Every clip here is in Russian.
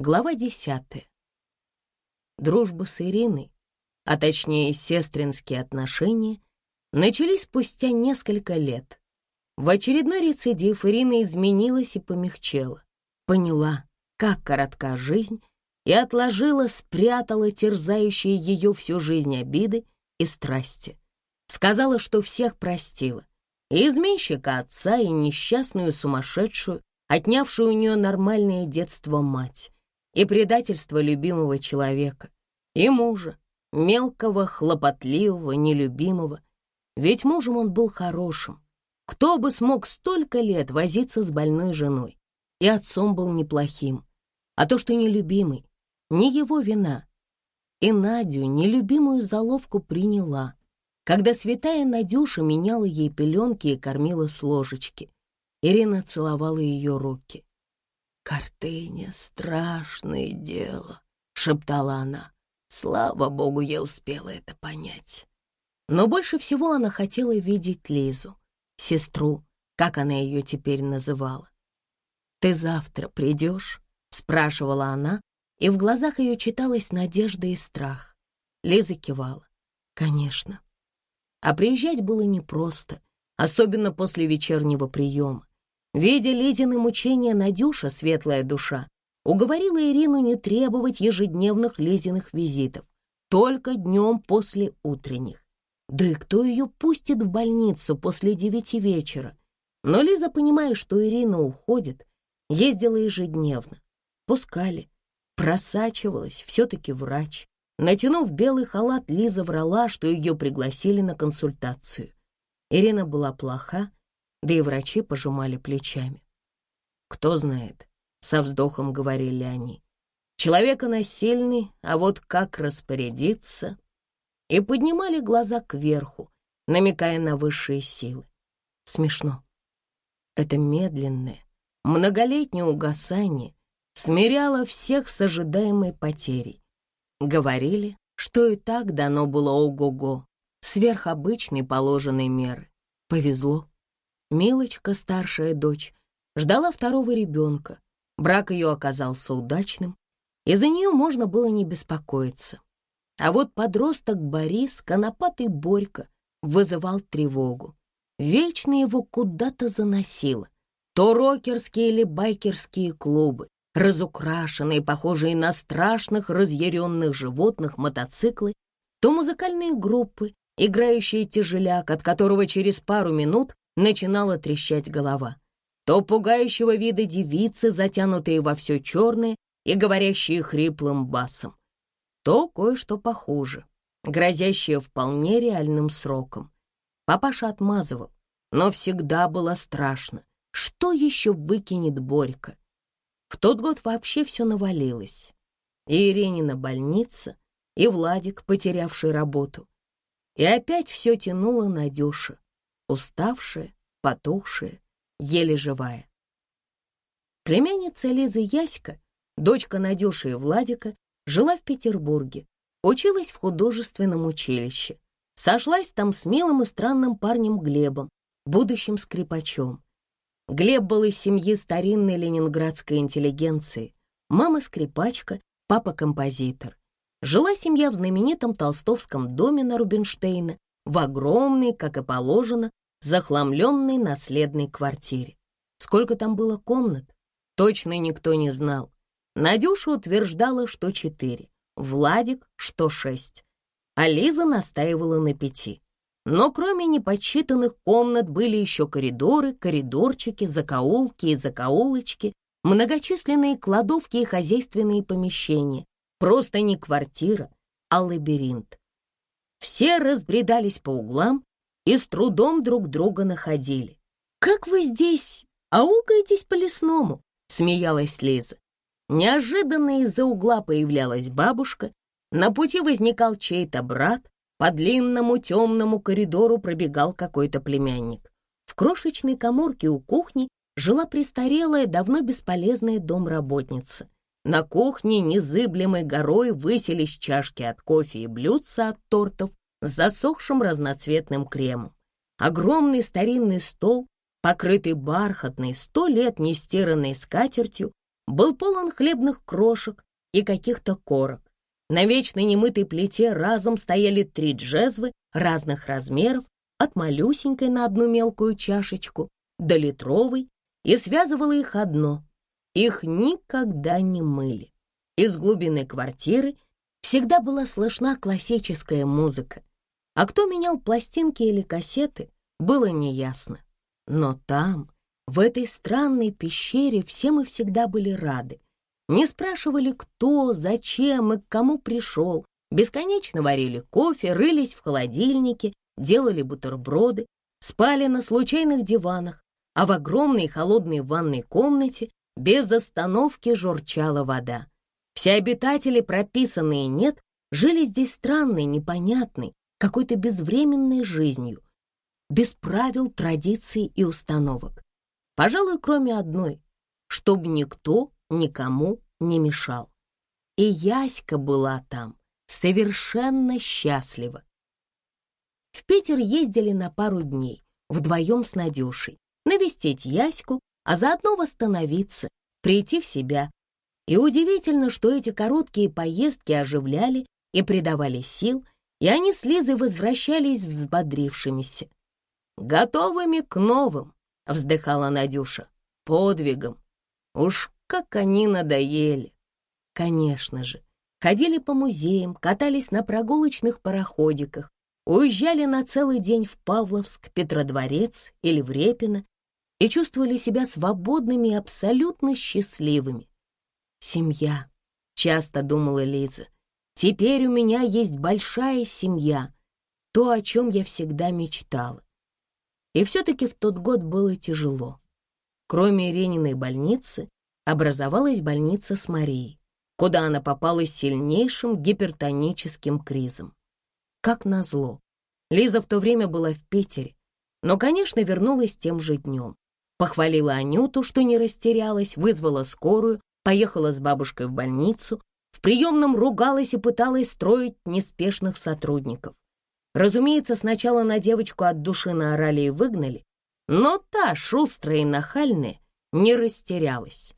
Глава десятая. Дружба с Ириной, а точнее сестринские отношения, начались спустя несколько лет. В очередной рецидив Ирина изменилась и помягчела. Поняла, как коротка жизнь, и отложила, спрятала терзающие ее всю жизнь обиды и страсти. Сказала, что всех простила. И изменщика отца, и несчастную сумасшедшую, отнявшую у нее нормальное детство мать и предательство любимого человека, и мужа, мелкого, хлопотливого, нелюбимого. Ведь мужем он был хорошим. Кто бы смог столько лет возиться с больной женой? И отцом был неплохим. А то, что нелюбимый, не его вина. И Надю, нелюбимую заловку, приняла, когда святая Надюша меняла ей пеленки и кормила с ложечки. Ирина целовала ее руки. «Картыня — страшное дело», — шептала она. «Слава богу, я успела это понять». Но больше всего она хотела видеть Лизу, сестру, как она ее теперь называла. «Ты завтра придешь?» — спрашивала она, и в глазах ее читалась надежда и страх. Лиза кивала. «Конечно». А приезжать было непросто, особенно после вечернего приема. Видя Лизины мучения, Надюша, светлая душа, уговорила Ирину не требовать ежедневных Лизиных визитов, только днем после утренних. Да и кто ее пустит в больницу после девяти вечера? Но Лиза, понимая, что Ирина уходит, ездила ежедневно. Пускали. Просачивалась все-таки врач. Натянув белый халат, Лиза врала, что ее пригласили на консультацию. Ирина была плоха, да и врачи пожимали плечами. «Кто знает», — со вздохом говорили они, «человека насильный, а вот как распорядиться?» И поднимали глаза кверху, намекая на высшие силы. Смешно. Это медленное, многолетнее угасание смиряло всех с ожидаемой потерей. Говорили, что и так дано было ого-го, сверхобычной положенной меры. Повезло. Милочка, старшая дочь, ждала второго ребенка. Брак ее оказался удачным, и за нее можно было не беспокоиться. А вот подросток Борис, конопатый Борька, вызывал тревогу. Вечно его куда-то заносило. То рокерские или байкерские клубы, разукрашенные, похожие на страшных разъяренных животных мотоциклы, то музыкальные группы, играющие тяжеляк, от которого через пару минут начинала трещать голова. То пугающего вида девицы, затянутые во все черное и говорящие хриплым басом. То кое-что похуже, грозящее вполне реальным сроком. Папаша отмазывал, но всегда было страшно. Что еще выкинет Борька? В тот год вообще все навалилось. И Иренина больница, и Владик, потерявший работу. И опять все тянуло Надюша уставшая, потухшая, еле живая. Племянница Лизы Яська, дочка Надюши и Владика, жила в Петербурге, училась в художественном училище. Сошлась там с милым и странным парнем Глебом, будущим скрипачом. Глеб был из семьи старинной ленинградской интеллигенции. Мама скрипачка, папа композитор. Жила семья в знаменитом толстовском доме на Рубинштейна, в огромной, как и положено, захламленной наследной квартире. Сколько там было комнат, точно никто не знал. Надюша утверждала, что четыре, Владик, что шесть, а Лиза настаивала на пяти. Но кроме неподсчитанных комнат были еще коридоры, коридорчики, закоулки и закоулочки, многочисленные кладовки и хозяйственные помещения. Просто не квартира, а лабиринт. Все разбредались по углам и с трудом друг друга находили. «Как вы здесь аукаетесь по-лесному?» — смеялась Лиза. Неожиданно из-за угла появлялась бабушка, на пути возникал чей-то брат, по длинному темному коридору пробегал какой-то племянник. В крошечной коморке у кухни жила престарелая, давно бесполезная домработница. На кухне незыблемой горой высились чашки от кофе и блюдца от тортов с засохшим разноцветным кремом. Огромный старинный стол, покрытый бархатной, сто лет нестиранной скатертью, был полон хлебных крошек и каких-то корок. На вечной немытой плите разом стояли три джезвы разных размеров, от малюсенькой на одну мелкую чашечку до литровой, и связывало их одно. Их никогда не мыли. Из глубины квартиры всегда была слышна классическая музыка, а кто менял пластинки или кассеты, было неясно. Но там, в этой странной пещере, все мы всегда были рады. Не спрашивали, кто, зачем и к кому пришел, бесконечно варили кофе, рылись в холодильнике, делали бутерброды, спали на случайных диванах, а в огромной холодной ванной комнате без остановки журчала вода. Все обитатели, прописанные нет, жили здесь странной, непонятной, какой-то безвременной жизнью, без правил, традиций и установок. Пожалуй, кроме одной, чтобы никто никому не мешал. И Яська была там, совершенно счастлива. В Питер ездили на пару дней, вдвоем с Надюшей, навестить Яську, а заодно восстановиться, прийти в себя и удивительно, что эти короткие поездки оживляли и придавали сил, и они с Лизой возвращались взбодрившимися. «Готовыми к новым», — вздыхала Надюша, — «подвигам. Уж как они надоели». Конечно же, ходили по музеям, катались на прогулочных пароходиках, уезжали на целый день в Павловск, Петродворец или в Репино и чувствовали себя свободными и абсолютно счастливыми. «Семья», — часто думала Лиза. «Теперь у меня есть большая семья, то, о чем я всегда мечтала». И все-таки в тот год было тяжело. Кроме Рениной больницы, образовалась больница с Марией, куда она попала с сильнейшим гипертоническим кризом. Как назло, Лиза в то время была в Питере, но, конечно, вернулась тем же днем. Похвалила Анюту, что не растерялась, вызвала скорую, поехала с бабушкой в больницу, в приемном ругалась и пыталась строить неспешных сотрудников. Разумеется, сначала на девочку от души наорали и выгнали, но та, шустрая и нахальная, не растерялась.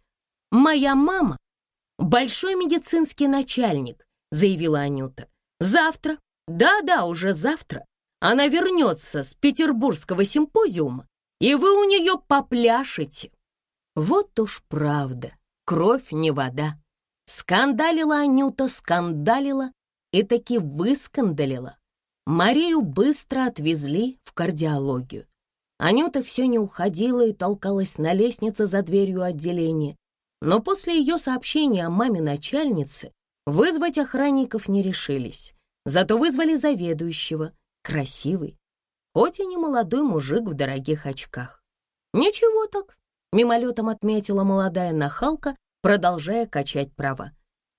«Моя мама — большой медицинский начальник», — заявила Анюта. «Завтра, да-да, уже завтра, она вернется с петербургского симпозиума, и вы у нее попляшете». Вот уж правда кровь не вода. Скандалила Анюта, скандалила и таки выскандалила. Марию быстро отвезли в кардиологию. Анюта все не уходила и толкалась на лестнице за дверью отделения. Но после ее сообщения о маме начальницы вызвать охранников не решились. Зато вызвали заведующего, красивый, хоть и не молодой мужик в дорогих очках. Ничего так, мимолетом отметила молодая нахалка, продолжая качать права.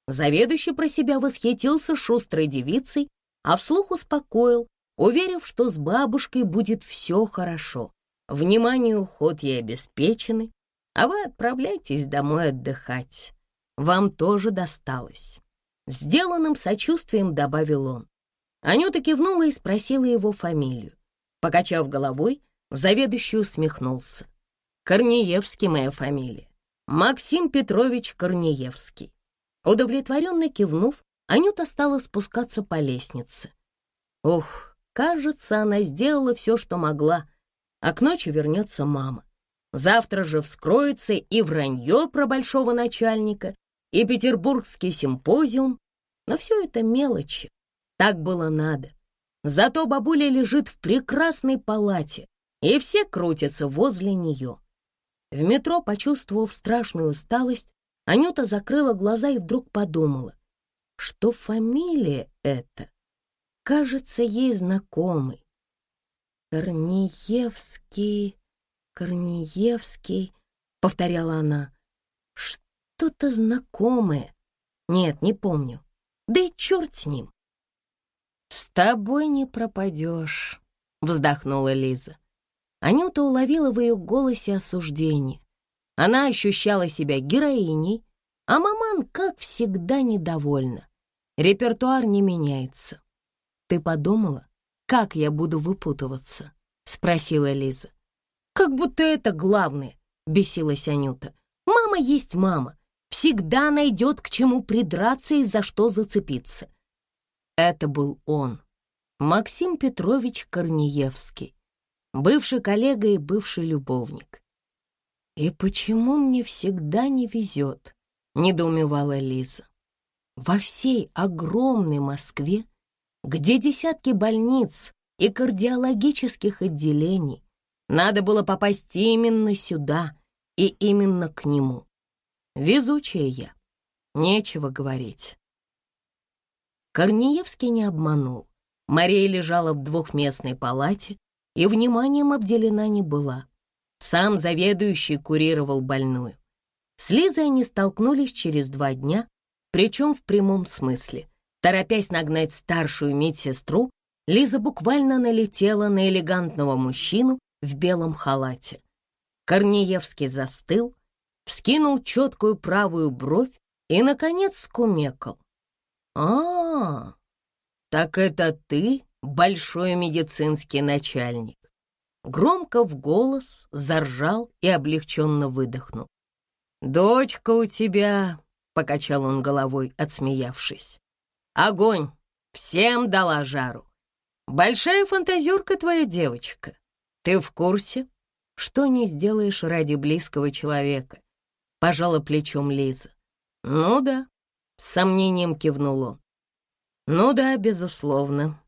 Заведующий про себя восхитился шустрой девицей, а вслух успокоил, уверив, что с бабушкой будет все хорошо. Внимание уход ей обеспечены, а вы отправляйтесь домой отдыхать. Вам тоже досталось. Сделанным сочувствием добавил он. Анюта кивнула и спросила его фамилию. Покачав головой, заведующий усмехнулся. Корнеевский моя фамилия. Максим Петрович Корнеевский. Удовлетворенно кивнув, Анюта стала спускаться по лестнице. Ух, кажется, она сделала все, что могла, а к ночи вернется мама. Завтра же вскроется и вранье про большого начальника, и петербургский симпозиум, но все это мелочи, так было надо. Зато бабуля лежит в прекрасной палате, и все крутятся возле нее. В метро, почувствовав страшную усталость, Анюта закрыла глаза и вдруг подумала, что фамилия эта кажется ей знакомой. «Корнеевский, Корнеевский», — повторяла она, — «что-то знакомое. Нет, не помню. Да и черт с ним». «С тобой не пропадешь», — вздохнула Лиза. Анюта уловила в ее голосе осуждение. Она ощущала себя героиней, а маман, как всегда, недовольна. Репертуар не меняется. «Ты подумала, как я буду выпутываться?» — спросила Лиза. «Как будто это главное», — бесилась Анюта. «Мама есть мама. всегда найдет к чему придраться и за что зацепиться. Это был он, Максим Петрович Корнеевский, бывший коллега и бывший любовник. «И почему мне всегда не везет?» — недоумевала Лиза. «Во всей огромной Москве, где десятки больниц и кардиологических отделений, надо было попасть именно сюда и именно к нему. Везучая я, нечего говорить». Корнеевский не обманул. Мария лежала в двухместной палате и вниманием обделена не была. Сам заведующий курировал больную. С Лизой они столкнулись через два дня, причем в прямом смысле. Торопясь нагнать старшую медсестру, Лиза буквально налетела на элегантного мужчину в белом халате. Корнеевский застыл, вскинул четкую правую бровь и, наконец, скумекал. «А, так это ты, большой медицинский начальник?» Громко в голос заржал и облегченно выдохнул. «Дочка у тебя», — покачал он головой, отсмеявшись. «Огонь! Всем дала жару. Большая фантазерка твоя девочка. Ты в курсе, что не сделаешь ради близкого человека?» Пожала плечом Лиза. «Ну да», — с сомнением кивнул он. «Ну да, безусловно.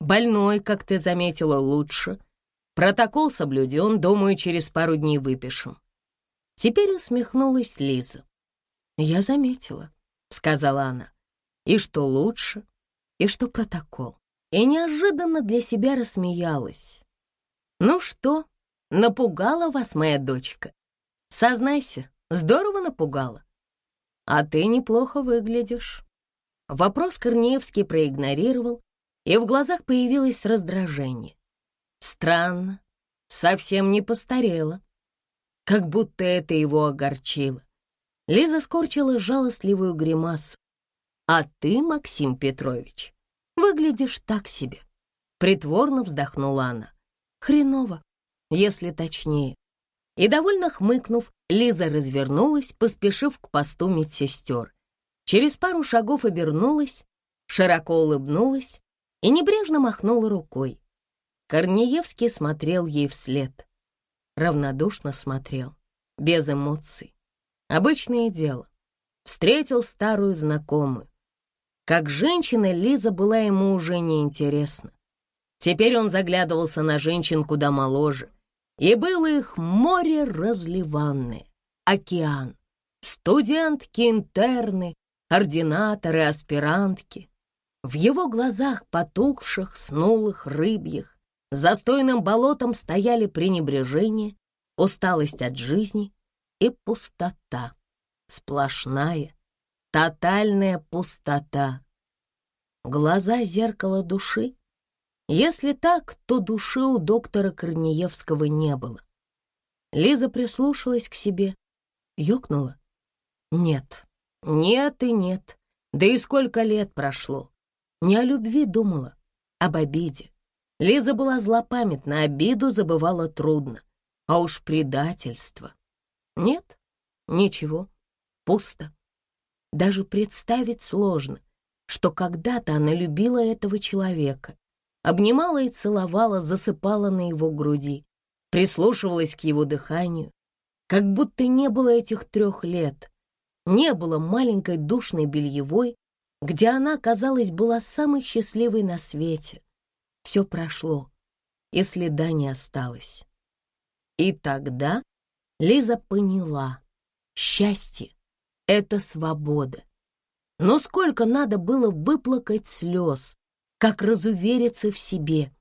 Больной, как ты заметила, лучше. Протокол соблюден, думаю, через пару дней выпишем». Теперь усмехнулась Лиза. «Я заметила», — сказала она. «И что лучше, и что протокол». И неожиданно для себя рассмеялась. «Ну что, напугала вас моя дочка? Сознайся, здорово напугала. А ты неплохо выглядишь». Вопрос Корнеевский проигнорировал, и в глазах появилось раздражение. Странно, совсем не постарела. Как будто это его огорчило. Лиза скорчила жалостливую гримасу. «А ты, Максим Петрович, выглядишь так себе». Притворно вздохнула она. «Хреново, если точнее». И, довольно хмыкнув, Лиза развернулась, поспешив к посту медсестер. Через пару шагов обернулась, широко улыбнулась и небрежно махнула рукой. Корнеевский смотрел ей вслед. Равнодушно смотрел, без эмоций. Обычное дело. Встретил старую знакомую. Как женщина, Лиза была ему уже неинтересна. Теперь он заглядывался на женщин куда моложе, и было их море разливанное, океан, студентки, интерны, ординаторы, аспирантки. В его глазах потухших, снулых, рыбьих, Застойным болотом стояли пренебрежение, усталость от жизни и пустота. Сплошная, тотальная пустота. Глаза зеркала души? Если так, то души у доктора Корнеевского не было. Лиза прислушалась к себе, ёкнула. Нет, нет и нет. Да и сколько лет прошло. Не о любви думала, об обиде. Лиза была злопамятна, обиду забывала трудно. А уж предательство. Нет, ничего, пусто. Даже представить сложно, что когда-то она любила этого человека, обнимала и целовала, засыпала на его груди, прислушивалась к его дыханию, как будто не было этих трех лет, не было маленькой душной бельевой, где она, казалось, была самой счастливой на свете. Все прошло, и следа не осталось. И тогда Лиза поняла, счастье — это свобода. Но сколько надо было выплакать слез, как разувериться в себе,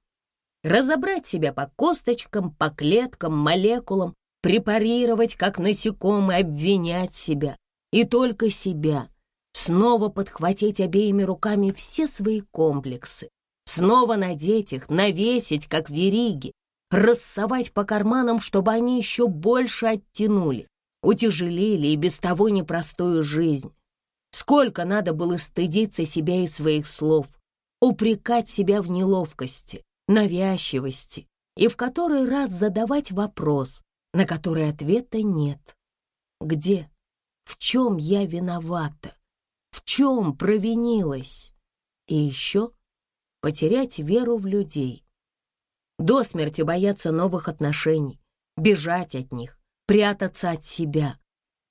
разобрать себя по косточкам, по клеткам, молекулам, препарировать, как насекомый, обвинять себя, и только себя, снова подхватить обеими руками все свои комплексы, Снова надеть их, навесить, как вериги, рассовать по карманам, чтобы они еще больше оттянули, утяжелили и без того непростую жизнь. Сколько надо было стыдиться себя и своих слов, упрекать себя в неловкости, навязчивости и в который раз задавать вопрос, на который ответа нет. Где? в чем я виновата, в чем провинилась. И еще потерять веру в людей. До смерти бояться новых отношений, бежать от них, прятаться от себя.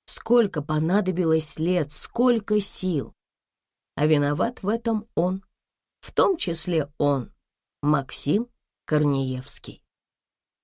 Сколько понадобилось лет, сколько сил. А виноват в этом он, в том числе он, Максим Корнеевский.